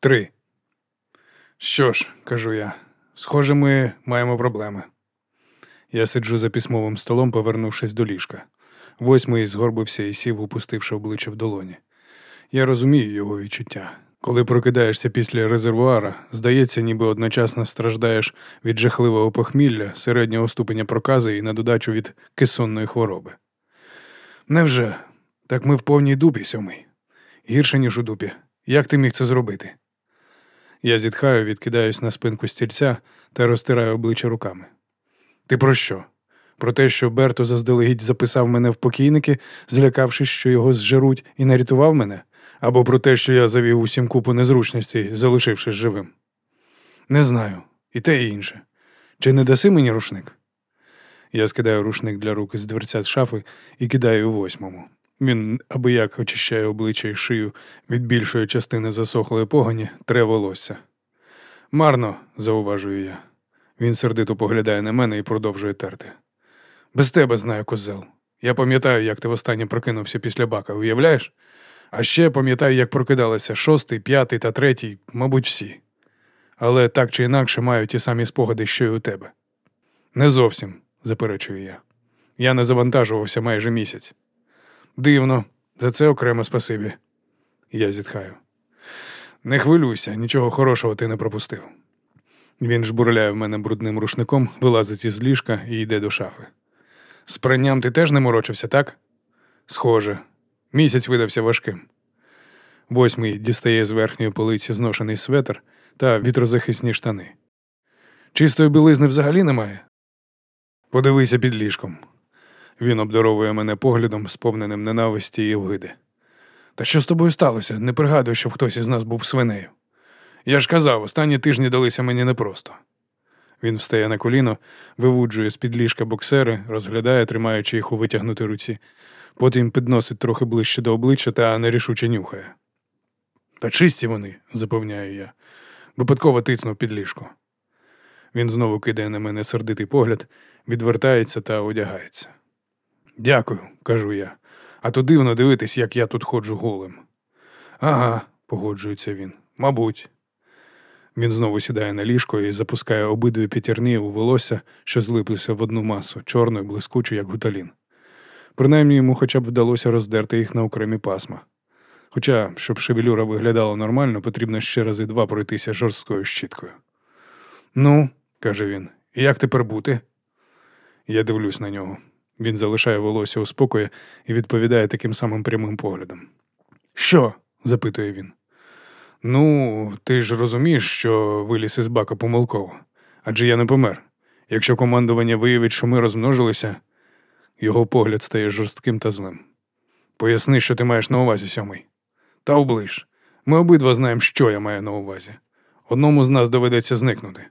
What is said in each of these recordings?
Три. Що ж, кажу я, схоже, ми маємо проблеми. Я сиджу за письмовим столом, повернувшись до ліжка. Восьмий згорбився і сів, упустивши обличчя в долоні. Я розумію його відчуття. Коли прокидаєшся після резервуара, здається, ніби одночасно страждаєш від жахливого похмілля, середнього ступеня прокази і на додачу від кисонної хвороби. Невже? Так ми в повній дупі сьомий. Гірше, ніж у дупі. Як ти міг це зробити? Я зітхаю, відкидаюсь на спинку стільця та розтираю обличчя руками. Ти про що? Про те, що Берто заздалегідь записав мене в покійники, злякавшись, що його зжеруть, і нарятував мене, або про те, що я завів усім купу незручностей, залишившись живим? Не знаю, і те, і інше. Чи не даси мені рушник? Я скидаю рушник для рук з дверцят шафи і кидаю восьмому. Він аби як очищає обличчя і шию від більшої частини засохлої погоні, тре волосся. Марно, зауважую я. Він сердито поглядає на мене і продовжує терти. Без тебе знаю, козел. Я пам'ятаю, як ти востаннє прокинувся після бака, уявляєш? А ще пам'ятаю, як прокидалися шостий, п'ятий та третій, мабуть, всі. Але так чи інакше маю ті самі спогади, що й у тебе. Не зовсім, заперечую я. Я не завантажувався майже місяць. Дивно, за це окремо спасибі. Я зітхаю. Не хвилюйся, нічого хорошого ти не пропустив. Він жбурляє в мене брудним рушником, вилазить із ліжка і йде до шафи. З пранням ти теж не морочився, так? Схоже, місяць видався важким. Восьмий дістає з верхньої полиці зношений светр та вітрозахисні штани. Чистої білизни взагалі немає. Подивися під ліжком. Він обдаровує мене поглядом, сповненим ненависті і вгиди. Та що з тобою сталося? Не пригадую, щоб хтось із нас був свинею. Я ж казав, останні тижні далися мені непросто. Він встає на коліно, вивуджує з-під ліжка боксери, розглядає, тримаючи їх у витягнутій руці, потім підносить трохи ближче до обличчя та нерішуче нюхає. Та чисті вони, запевняю я, випадково тицнув під ліжко. Він знову кидає на мене сердитий погляд, відвертається та одягається. Дякую, кажу я, а то дивно дивитись, як я тут ходжу голим. Ага, погоджується він, мабуть. Він знову сідає на ліжко і запускає обидві п'ятірні у волосся, що злиплися в одну масу, чорну і блискучу, як гуталін. Принаймні йому хоча б вдалося роздерти їх на окремі пасма. Хоча, щоб шевелюра виглядала нормально, потрібно ще рази два пройтися жорсткою щіткою. Ну, каже він, як тепер бути? Я дивлюсь на нього. Він залишає волосся у спокої і відповідає таким самим прямим поглядом. Що? запитує він. Ну, ти ж розумієш, що виліз із бака помилково. Адже я не помер. Якщо командування виявить, що ми розмножилися, його погляд стає жорстким та злим. Поясни, що ти маєш на увазі, сьомий. Та оближ. Ми обидва знаємо, що я маю на увазі. Одному з нас доведеться зникнути.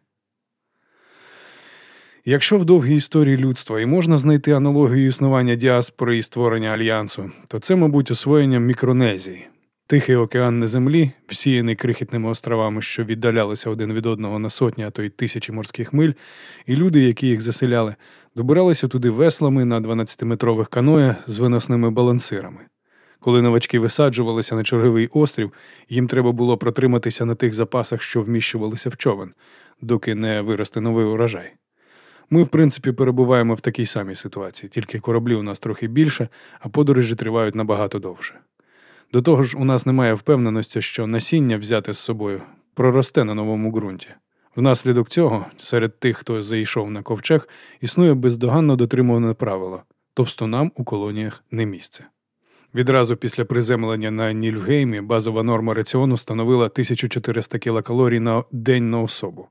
Якщо в довгій історії людства і можна знайти аналогію існування діаспори і створення альянсу, то це, мабуть, освоєння мікронезії. Тихий океан на землі, всіяний крихітними островами, що віддалялися один від одного на сотні, а то й тисячі морських миль, і люди, які їх заселяли, добиралися туди веслами на 12-метрових каноє з виносними балансирами. Коли новачки висаджувалися на черговий острів, їм треба було протриматися на тих запасах, що вміщувалися в човен, доки не виросте новий урожай. Ми, в принципі, перебуваємо в такій самій ситуації, тільки кораблі у нас трохи більше, а подорожі тривають набагато довше. До того ж, у нас немає впевненості, що насіння взяте з собою проросте на новому ґрунті. Внаслідок цього, серед тих, хто зайшов на ковчег, існує бездоганно дотримуване правило товстунам у колоніях не місце. Відразу після приземлення на Нільфгеймі базова норма раціону становила 1400 кілокалорій на день на особу.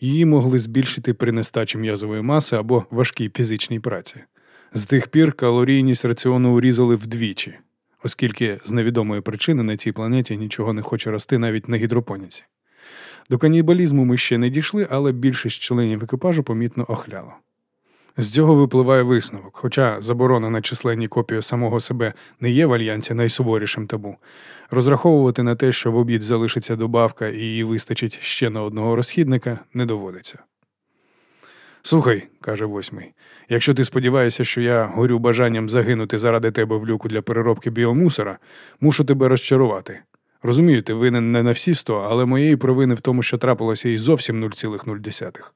Її могли збільшити при нестачі м'язової маси або важкій фізичній праці. З тих пір калорійність раціону урізали вдвічі, оскільки з невідомої причини на цій планеті нічого не хоче рости навіть на гідропоніці. До канібалізму ми ще не дійшли, але більшість членів екіпажу помітно охляло. З цього випливає висновок, хоча заборона на численні копії самого себе не є в альянсі найсуворішим табу. Розраховувати на те, що в обід залишиться добавка і її вистачить ще на одного розхідника, не доводиться. Слухай, каже восьмий, якщо ти сподіваєшся, що я горю бажанням загинути заради тебе в люку для переробки біомусора, мушу тебе розчарувати. Розумію, ти винен не на всі сто, але моєї провини в тому, що трапилося і зовсім 0,0.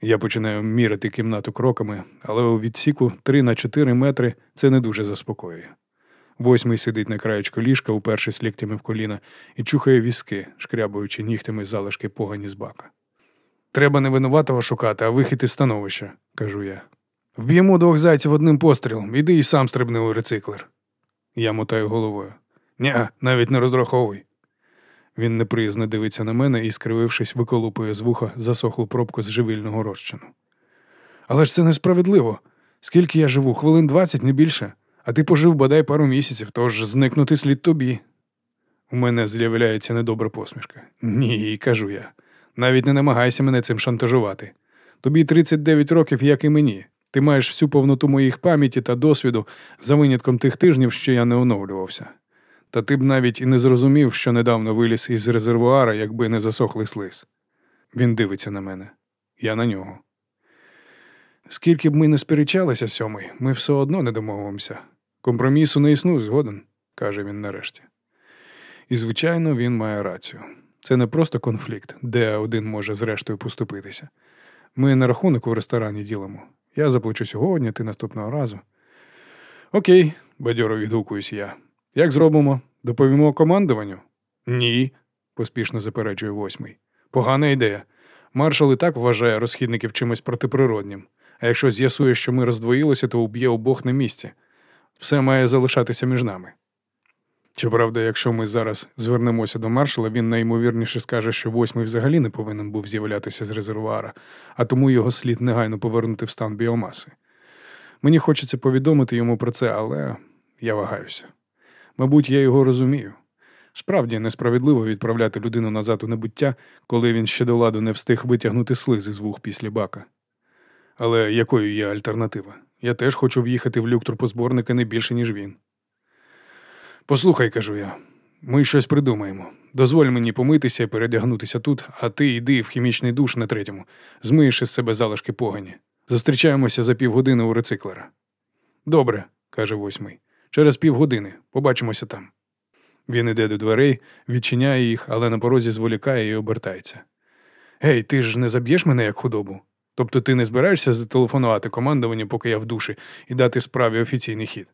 Я починаю міряти кімнату кроками, але у відсіку 3 на 4 метри це не дуже заспокоює. Восьмий сидить на краєчку ліжка, упершись ліктями в коліна, і чухає візки, шкрябуючи нігтями залишки погані з бака. Треба не винуватого шукати, а вихід із становища, кажу я. Вб'ємо двох зайців одним пострілом, іди і сам стрибни у рециклер. Я мотаю головою. Ня, навіть не розраховуй. Він неприязно дивиться на мене і, скривившись, виколупує з вуха засохлу пробку з живильного розчину. Але ж це несправедливо. Скільки я живу? Хвилин двадцять, не більше, а ти пожив бодай пару місяців, тож зникнути слід тобі. У мене з'являється недобра посмішка. Ні, кажу я. Навіть не намагайся мене цим шантажувати. Тобі 39 років, як і мені. Ти маєш всю повноту моїх пам'яті та досвіду за винятком тих тижнів, що я не оновлювався. Та ти б навіть і не зрозумів, що недавно виліз із резервуара, якби не засохлий слиз. Він дивиться на мене, я на нього. Скільки б ми не сперечалися сьомий, ми все одно не домовимося. Компромісу не існує згоден, каже він нарешті. І, звичайно, він має рацію. Це не просто конфлікт, де один може зрештою поступитися. Ми на рахунок у ресторані ділимо. Я заплачу сьогодні, ти наступного разу. Окей, бадьоро відгукуюсь я. Як зробимо? Доповімо командуванню? Ні, поспішно заперечує восьмий. Погана ідея. Маршал і так вважає розхідників чимось протиприроднім. А якщо з'ясує, що ми роздвоїлися, то уб'є обох на місці. Все має залишатися між нами. Щоправда, якщо ми зараз звернемося до маршала, він найімовірніше скаже, що восьмий взагалі не повинен був з'являтися з резервуара, а тому його слід негайно повернути в стан біомаси. Мені хочеться повідомити йому про це, але я вагаюся. Мабуть, я його розумію. Справді несправедливо відправляти людину назад у небуття, коли він ще до ладу не встиг витягнути слизи з вух після бака. Але якою є альтернатива? Я теж хочу в'їхати в люк турпозборника не більше, ніж він. Послухай, кажу я, ми щось придумаємо. Дозволь мені помитися і передягнутися тут, а ти йди в хімічний душ на третьому, змиєш із себе залишки погані. Зустрічаємося за півгодини у рециклера. Добре, каже восьмий. Через півгодини. Побачимося там. Він іде до дверей, відчиняє їх, але на порозі зволікає і обертається. Гей, ти ж не заб'єш мене як худобу? Тобто ти не збираєшся зателефонувати командуванню, поки я в душі, і дати справі офіційний хід?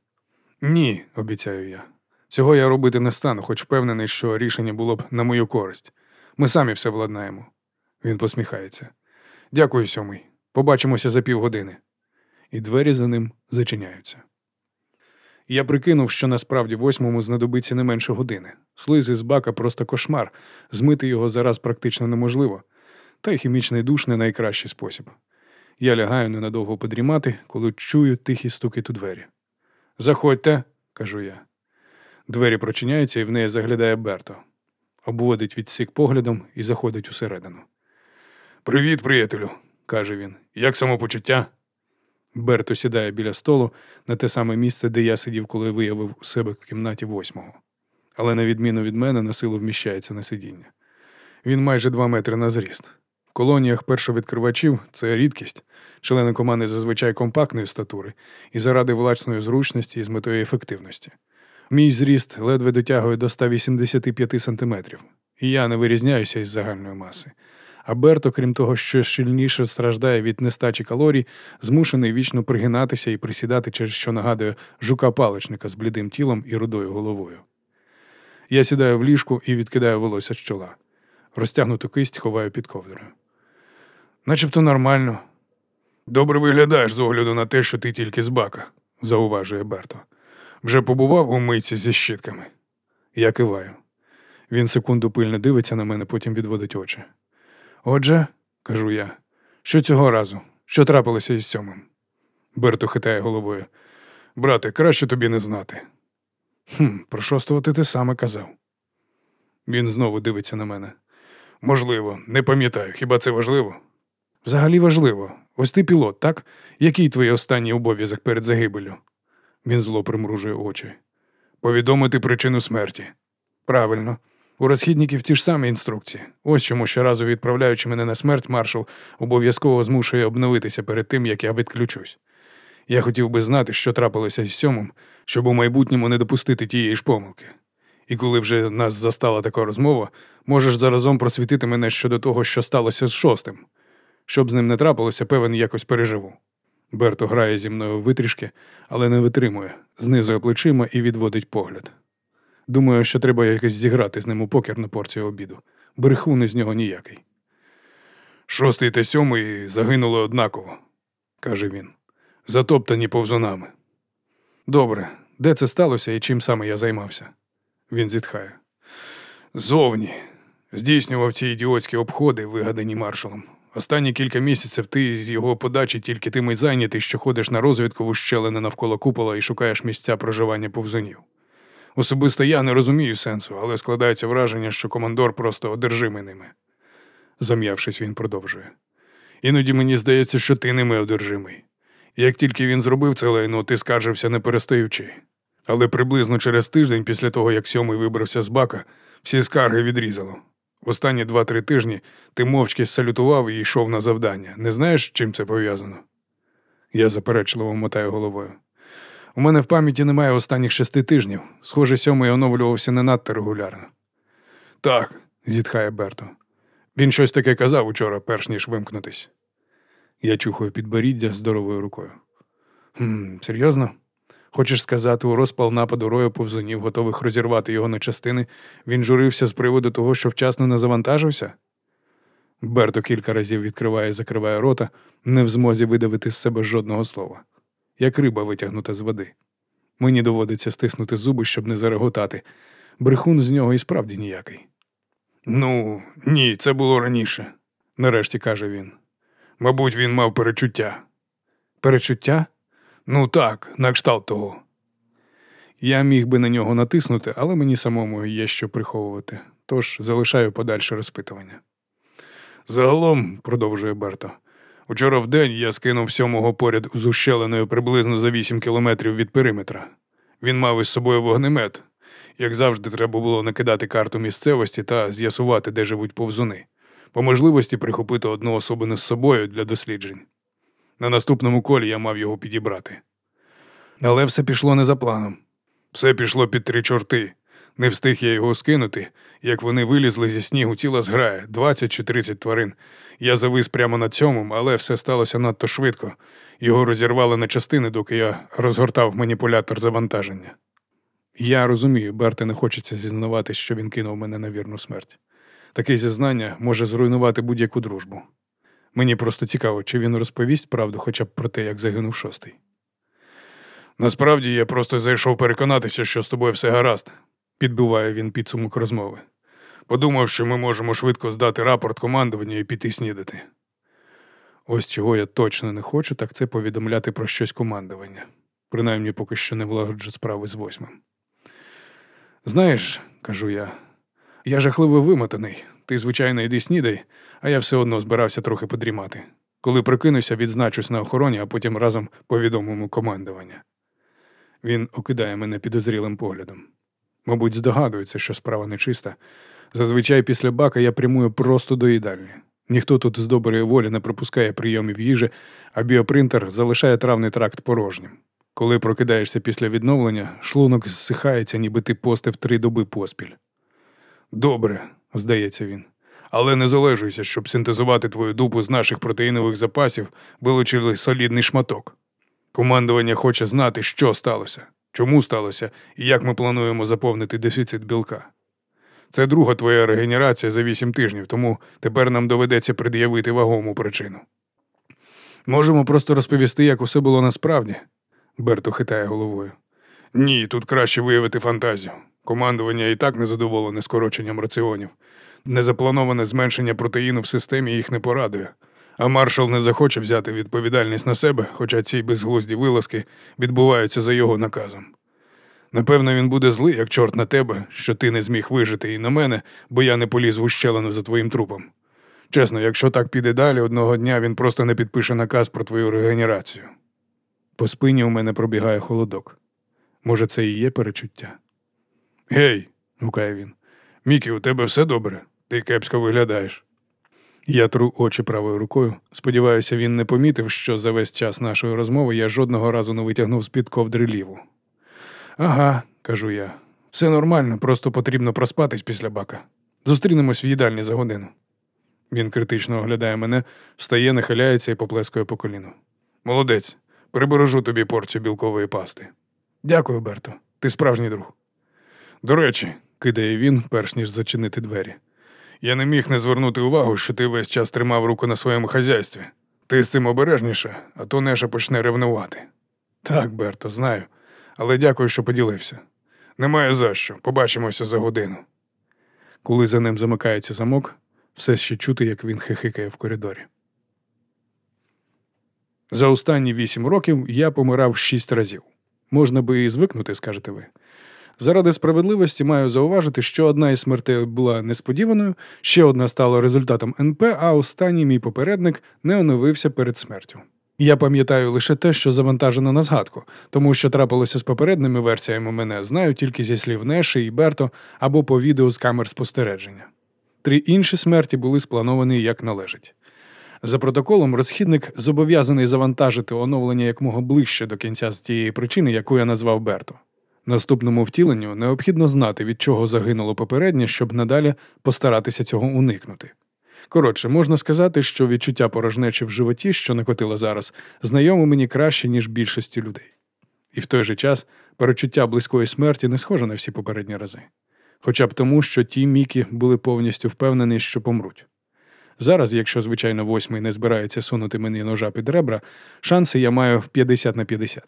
Ні, обіцяю я. Цього я робити не стану, хоч впевнений, що рішення було б на мою користь. Ми самі все владнаємо. Він посміхається. Дякую, сьомий. Побачимося за півгодини. І двері за ним зачиняються. Я прикинув, що насправді восьмому знадобиться не менше години. Слизи з бака просто кошмар, змити його зараз практично неможливо, та й хімічний душ не найкращий спосіб. Я лягаю ненадовго подрімати, коли чую тихі стуки у двері. Заходьте, кажу я. Двері прочиняються, і в неї заглядає Берто. Обводить відсік поглядом і заходить усередину. Привіт, приятелю, каже він. Як самопочуття? Берто сідає біля столу на те саме місце, де я сидів, коли виявив у себе в кімнаті восьмого. Але, на відміну від мене, на силу вміщається на сидіння. Він майже два метри на зріст. В колоніях першовідкривачів це рідкість. Члени команди зазвичай компактної статури і заради власної зручності і з метою ефективності. Мій зріст ледве дотягує до 185 сантиметрів, і я не вирізняюся із загальної маси. А Берто, крім того, що щільніше страждає від нестачі калорій, змушений вічно пригинатися і присідати, через що нагадує жука-паличника з блідим тілом і рудою головою. Я сідаю в ліжку і відкидаю волосся з чола. Розтягнуту кисть ховаю під ковдрою. Начебто нормально. Добре виглядаєш з огляду на те, що ти тільки з бака, зауважує Берто. Вже побував у мийці зі щітками. Я киваю. Він секунду пильно дивиться на мене, потім відводить очі. Отже, кажу я, що цього разу? Що трапилося із сьомим? Берто хитає головою. Брате, краще тобі не знати. «Хм, Про шостого ти саме казав. Він знову дивиться на мене. Можливо, не пам'ятаю, хіба це важливо? Взагалі важливо. Ось ти пілот, так? Який твій останній обов'язок перед загибелю? Він зло примружує очі. Повідомити причину смерті. Правильно. У розхідників ті ж самі інструкції. Ось чому щоразу відправляючи мене на смерть, маршал обов'язково змушує обновитися перед тим, як я відключусь. Я хотів би знати, що трапилося з сьомим, щоб у майбутньому не допустити тієї ж помилки. І коли вже нас застала така розмова, можеш заразом просвітити мене щодо того, що сталося з шостим. Щоб з ним не трапилося, певен, якось переживу. Берто грає зі мною витрішки, але не витримує, знизує плечима і відводить погляд. Думаю, що треба якось зіграти з ним у покер на порцію обіду. Брехун із нього ніякий. Шостий та сьомий загинули однаково, каже він, затоптані повзунами. Добре, де це сталося і чим саме я займався? Він зітхає. Зовні. Здійснював ці ідіотські обходи, вигадані маршалом. Останні кілька місяців ти з його подачі тільки тим і зайнятий, що ходиш на розвідку в ущелини навколо купола і шукаєш місця проживання повзунів. Особисто я не розумію сенсу, але складається враження, що командор просто одержимий ними. Зам'явшись, він продовжує. Іноді мені здається, що ти ними одержимий. Як тільки він зробив це лайно, ти скаржився не перестаючи. Але приблизно через тиждень після того, як сьомий вибрався з бака, всі скарги відрізало. В останні два-три тижні ти мовчки салютував і йшов на завдання. Не знаєш, з чим це пов'язано? Я заперечливо мотаю головою. У мене в пам'яті немає останніх шести тижнів. Схоже, сьомий оновлювався не надто регулярно. Так, зітхає Берто. Він щось таке казав учора, перш ніж вимкнутись. Я чухаю підборіддя здоровою рукою. «Хм, Серйозно? Хочеш сказати, у розпал нападу рою повзунів, готових розірвати його на частини, він журився з приводу того, що вчасно не завантажився? Берто кілька разів відкриває і закриває рота, не в змозі видавити з себе жодного слова, як риба витягнута з води. Мені доводиться стиснути зуби, щоб не зареготати. Брехун з нього і справді ніякий. Ну, ні, це було раніше, нарешті каже він. Мабуть, він мав перечуття. Перечуття? Ну так, на кшталт того. Я міг би на нього натиснути, але мені самому є що приховувати, тож залишаю подальше розпитування. Загалом, продовжує Берто, учора в день я скинув сьомого поряд з ущелиною приблизно за вісім кілометрів від периметра. Він мав із собою вогнемет. Як завжди, треба було накидати карту місцевості та з'ясувати, де живуть повзуни, по можливості прихопити одну особину з собою для досліджень. На наступному колі я мав його підібрати. Але все пішло не за планом. Все пішло під три чорти. Не встиг я його скинути, як вони вилізли зі снігу ціла зграя, 20 чи 30 тварин. Я завис прямо над цьому, але все сталося надто швидко. Його розірвали на частини, доки я розгортав маніпулятор завантаження. Я розумію, Берте не хочеться зізнаватись, що він кинув мене на вірну смерть. Таке зізнання може зруйнувати будь-яку дружбу. Мені просто цікаво, чи він розповість правду хоча б про те, як загинув шостий. Насправді я просто зайшов переконатися, що з тобою все гаразд, підбиває він підсумок розмови. Подумав, що ми можемо швидко здати рапорт командування і піти снідати. Ось чого я точно не хочу, так це повідомляти про щось командування. Принаймні поки що не влагоджу справи з восьмим. Знаєш, кажу я, я жахливо вимотаний. Ти, звичайно, йди снідай, а я все одно збирався трохи подрімати. Коли прокинуся, відзначусь на охороні, а потім разом повідомимо командування. Він окидає мене підозрілим поглядом. Мабуть, здогадується, що справа нечиста. Зазвичай після бака я прямую просто до їдальні. Ніхто тут з доброї волі не пропускає прийомів їжі, а біопринтер залишає травний тракт порожнім. Коли прокидаєшся після відновлення, шлунок зсихається, ніби ти постив три доби поспіль. Добре, здається він. Але не залежуйся, щоб синтезувати твою дупу з наших протеїнових запасів, вилучили солідний шматок. Командування хоче знати, що сталося, чому сталося і як ми плануємо заповнити дефіцит білка. Це друга твоя регенерація за вісім тижнів, тому тепер нам доведеться пред'явити вагому причину. Можемо просто розповісти, як усе було насправді, Берто хитає головою. Ні, тут краще виявити фантазію. Командування і так незадоволене скороченням раціонів. Незаплановане зменшення протеїну в системі їх не порадує. А маршал не захоче взяти відповідальність на себе, хоча ці безглузді вилазки відбуваються за його наказом. Напевно, він буде злий, як чорт на тебе, що ти не зміг вижити і на мене, бо я не поліз в ущелину за твоїм трупом. Чесно, якщо так піде далі, одного дня він просто не підпише наказ про твою регенерацію. По спині у мене пробігає холодок. Може, це і є перечуття? Гей, гукає він. Мікі, у тебе все добре? Ти кепсько виглядаєш. Я тру очі правою рукою. Сподіваюся, він не помітив, що за весь час нашої розмови я жодного разу не витягнув з-під ковдри ліву. Ага, кажу я, Все нормально, просто потрібно проспатись після бака. Зустрінемось в їдальні за годину. Він критично оглядає мене, встає, нахиляється і поплескує по коліну. Молодець, прибережу тобі порцію білкової пасти. Дякую, Берто. Ти справжній друг. До речі, кидає він, перш ніж зачинити двері. Я не міг не звернути увагу, що ти весь час тримав руку на своєму хазяйстві. Ти з цим обережніше, а то Неша почне ревнувати. Так, Берто, знаю, але дякую, що поділився. Немає за що. Побачимося за годину. Коли за ним замикається замок, все ще чути, як він хихикає в коридорі. За останні вісім років я помирав шість разів. Можна би і звикнути, скажете ви. Заради справедливості маю зауважити, що одна із смертей була несподіваною, ще одна стала результатом НП, а останній мій попередник не оновився перед смертю. Я пам'ятаю лише те, що завантажено на згадку, тому що трапилося з попередніми версіями мене, знаю тільки зі слів Неші і Берто або по відео з камер спостереження. Три інші смерті були сплановані як належить. За протоколом, розхідник зобов'язаний завантажити оновлення якмога ближче до кінця з тієї причини, яку я назвав Берто. Наступному втіленню необхідно знати, від чого загинуло попереднє, щоб надалі постаратися цього уникнути. Коротше, можна сказати, що відчуття порожнечі в животі, що накотило зараз, знайоме мені краще, ніж більшості людей. І в той же час перечуття близької смерті не схоже на всі попередні рази. Хоча б тому, що ті Мікі були повністю впевнені, що помруть. Зараз, якщо, звичайно, восьмий не збирається сунути мені ножа під ребра, шанси я маю в 50 на 50.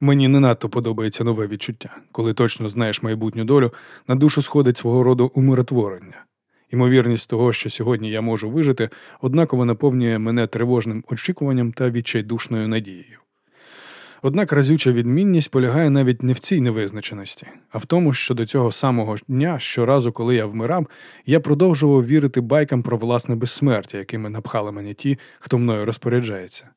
Мені не надто подобається нове відчуття, коли точно знаєш майбутню долю, на душу сходить свого роду умиротворення. Ймовірність того, що сьогодні я можу вижити, однаково наповнює мене тривожним очікуванням та відчайдушною надією. Однак разюча відмінність полягає навіть не в цій невизначеності, а в тому, що до цього самого дня, щоразу, коли я вмирав, я продовжував вірити байкам про власне безсмертя, якими напхали мене ті, хто мною розпоряджається.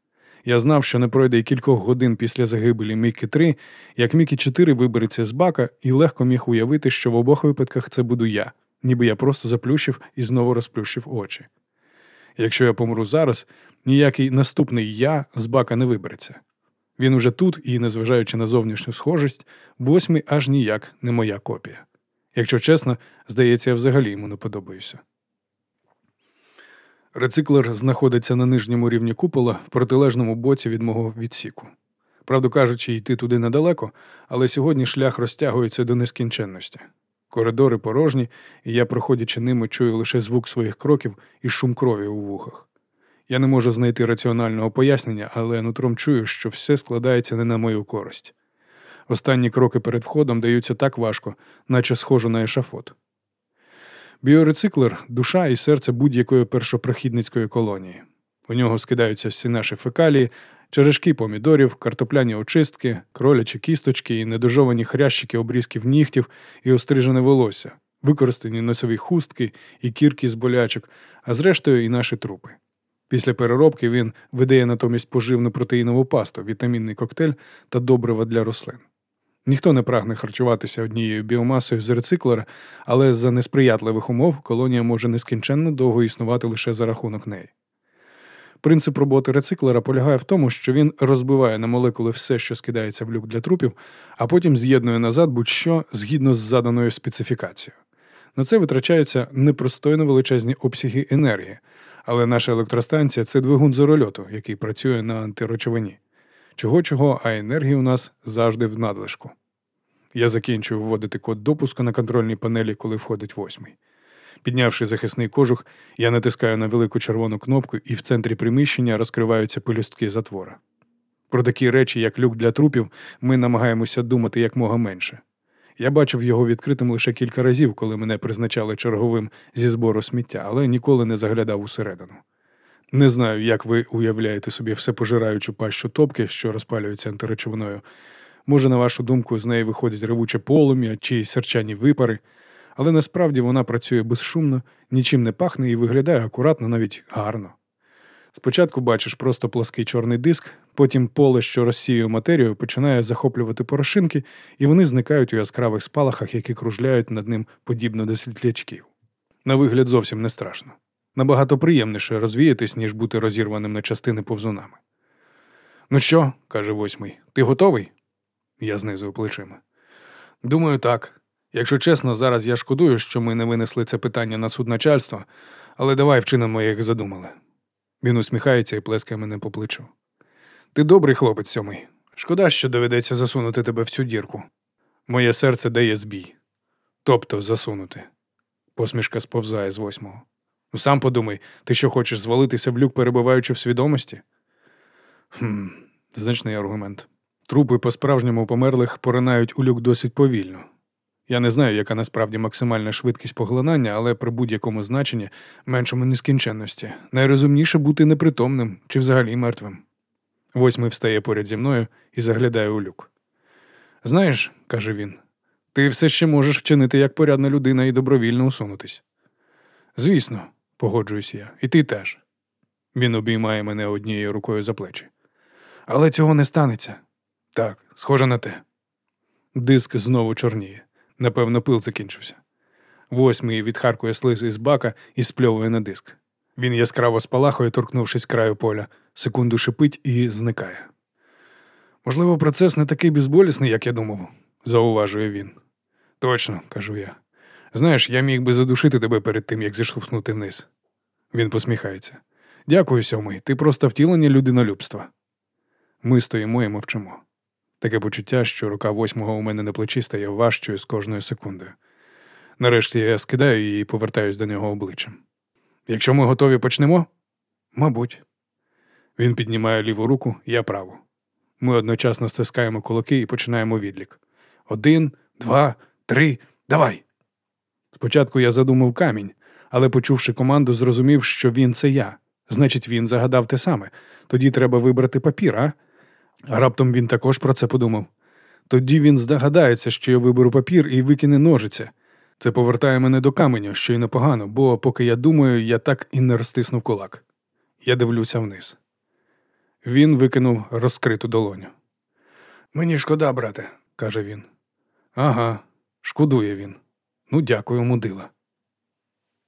Я знав, що не пройде й кількох годин після загибелі Мікі 3, як Мікі 4 вибереться з бака, і легко міг уявити, що в обох випадках це буду я, ніби я просто заплющив і знову розплющив очі. Якщо я помру зараз, ніякий наступний я з бака не вибереться. Він уже тут і, незважаючи на зовнішню схожість, восьмий аж ніяк не моя копія. Якщо чесно, здається, я взагалі йому не подобаюся. Рециклер знаходиться на нижньому рівні купола в протилежному боці від мого відсіку. Правду кажучи, йти туди недалеко, але сьогодні шлях розтягується до нескінченності. Коридори порожні, і я, проходячи ними, чую лише звук своїх кроків і шум крові у вухах. Я не можу знайти раціонального пояснення, але нутром чую, що все складається не на мою користь. Останні кроки перед входом даються так важко, наче схожу на ешафот. Біорециклер душа і серце будь-якої першопрохідницької колонії. У нього скидаються всі наші фекалії, черешки помідорів, картопляні очистки, кролячі кісточки і недожовані хрящики обрізків нігтів і острижене волосся, використані носові хустки і кірки з болячок, а зрештою і наші трупи. Після переробки він видає натомість поживну протеїнову пасту, вітамінний коктейль та добрива для рослин. Ніхто не прагне харчуватися однією біомасою з рециклера, але за несприятливих умов колонія може нескінченно довго існувати лише за рахунок неї. Принцип роботи рециклера полягає в тому, що він розбиває на молекули все, що скидається в люк для трупів, а потім з'єднує назад будь-що згідно з заданою специфікацією. На це витрачаються непростойно величезні обсяги енергії, але наша електростанція це двигун зорольоту, який працює на антирочовині. Чого чого, а енергії у нас завжди в надлишку. Я закінчую вводити код допуску на контрольній панелі, коли входить восьмий. Піднявши захисний кожух, я натискаю на велику червону кнопку, і в центрі приміщення розкриваються пелюстки затвора. Про такі речі, як люк для трупів, ми намагаємося думати якмога менше. Я бачив його відкритим лише кілька разів, коли мене призначали черговим зі збору сміття, але ніколи не заглядав усередину. Не знаю, як ви уявляєте собі всепожираючу пащу топки, що розпалюється антиречовиною. Може, на вашу думку, з неї виходять ревуче полум'я чи серчані випари, але насправді вона працює безшумно, нічим не пахне і виглядає акуратно, навіть гарно. Спочатку бачиш просто плоский чорний диск, потім поле, що розсіює матерію, починає захоплювати порошинки, і вони зникають у яскравих спалахах, які кружляють над ним подібно до світлячків. На вигляд зовсім не страшно. Набагато приємніше розвіятись, ніж бути розірваним на частини повзунами. Ну що, каже восьмий, ти готовий? Я знизую плечима. Думаю, так. Якщо чесно, зараз я шкодую, що ми не винесли це питання на суд начальства, але давай вчинимо, як задумали. Він усміхається і плескає мене по плечу. Ти добрий хлопець сьомий. Шкода, що доведеться засунути тебе в цю дірку. Моє серце дає збій. Тобто засунути. Посмішка сповзає з восьмого. Ну сам подумай, ти що хочеш звалитися в люк, перебуваючи в свідомості? Хм, значний аргумент. Трупи по-справжньому померлих поринають у люк досить повільно. Я не знаю, яка насправді максимальна швидкість поглинання, але при будь-якому значенні меншому нескінченності. Найрозумніше бути непритомним чи взагалі мертвим. Восьмий встає поряд зі мною і заглядає у люк. Знаєш, каже він, ти все ще можеш вчинити як порядна людина і добровільно усунутись. Звісно, погоджуюсь я, і ти теж. Він обіймає мене однією рукою за плечі. Але цього не станеться. Так, схоже на те. Диск знову чорніє. Напевно, пил закінчився. Восьмий відхаркує слиз із бака і спльовує на диск. Він яскраво спалахує, торкнувшись краю поля, секунду шипить і зникає. Можливо, процес не такий безболісний, як я думав, зауважує він. Точно, кажу я. Знаєш, я міг би задушити тебе перед тим, як зіштовхнути вниз. Він посміхається. Дякую, сьомий, ти просто втілення людинолюбства. Ми стоїмо і мовчимо. Таке почуття, що рука восьмого у мене на плечі стає важчою з кожною секундою. Нарешті я скидаю її і повертаюсь до нього обличчям. Якщо ми готові почнемо? Мабуть. Він піднімає ліву руку, я праву. Ми одночасно стискаємо кулаки і починаємо відлік. Один, два, три, давай. Спочатку я задумав камінь, але, почувши команду, зрозумів, що він це я. Значить, він загадав те саме. Тоді треба вибрати папір, а? Раптом він також про це подумав. Тоді він здогадається, що я виберу папір і викине ножиця. Це повертає мене до каменю, що й непогано, бо поки я думаю, я так і не розтиснув кулак. Я дивлюся вниз. Він викинув розкриту долоню. Мені шкода, брате, каже він. Ага, шкодує він. Ну, дякую, мудила.